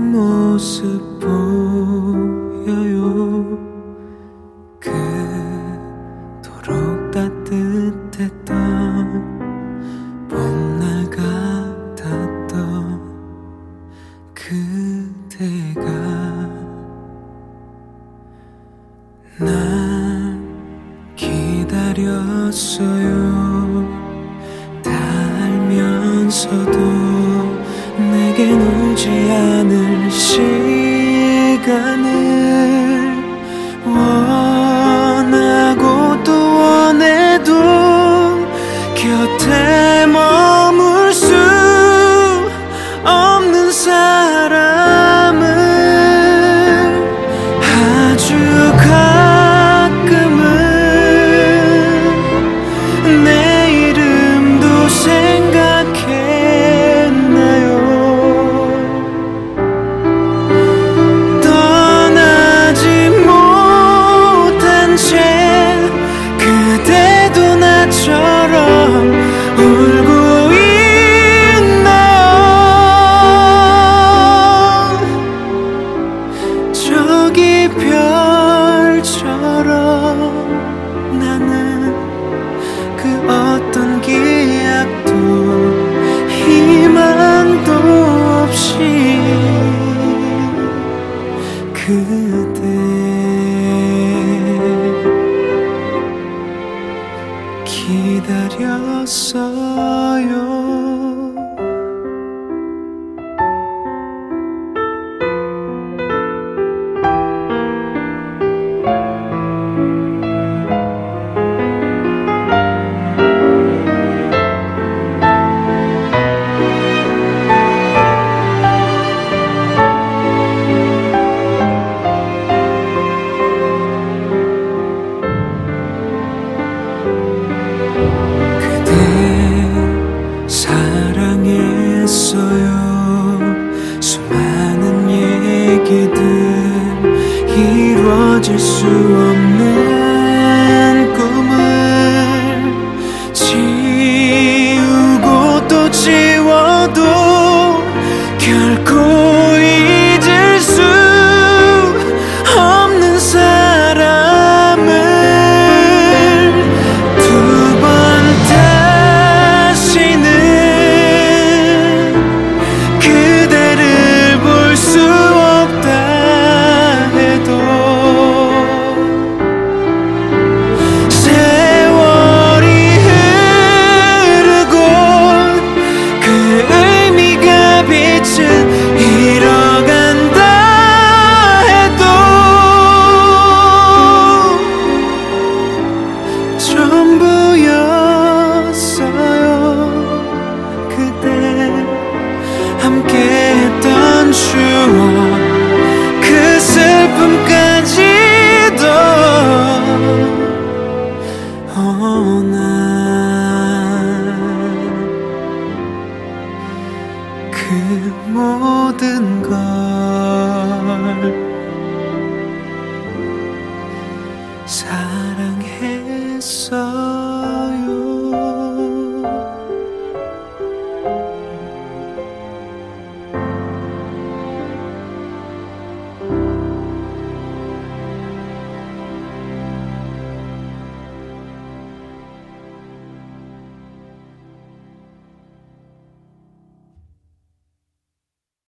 모습 보여요. 그토록 따뜻했던 봄날 같았던 그대가 날 기다렸어요. 다 알면서도 내게는 길지 않은 시간을 그대 기다렸어요. 결국 그 모든 걸 사랑했어.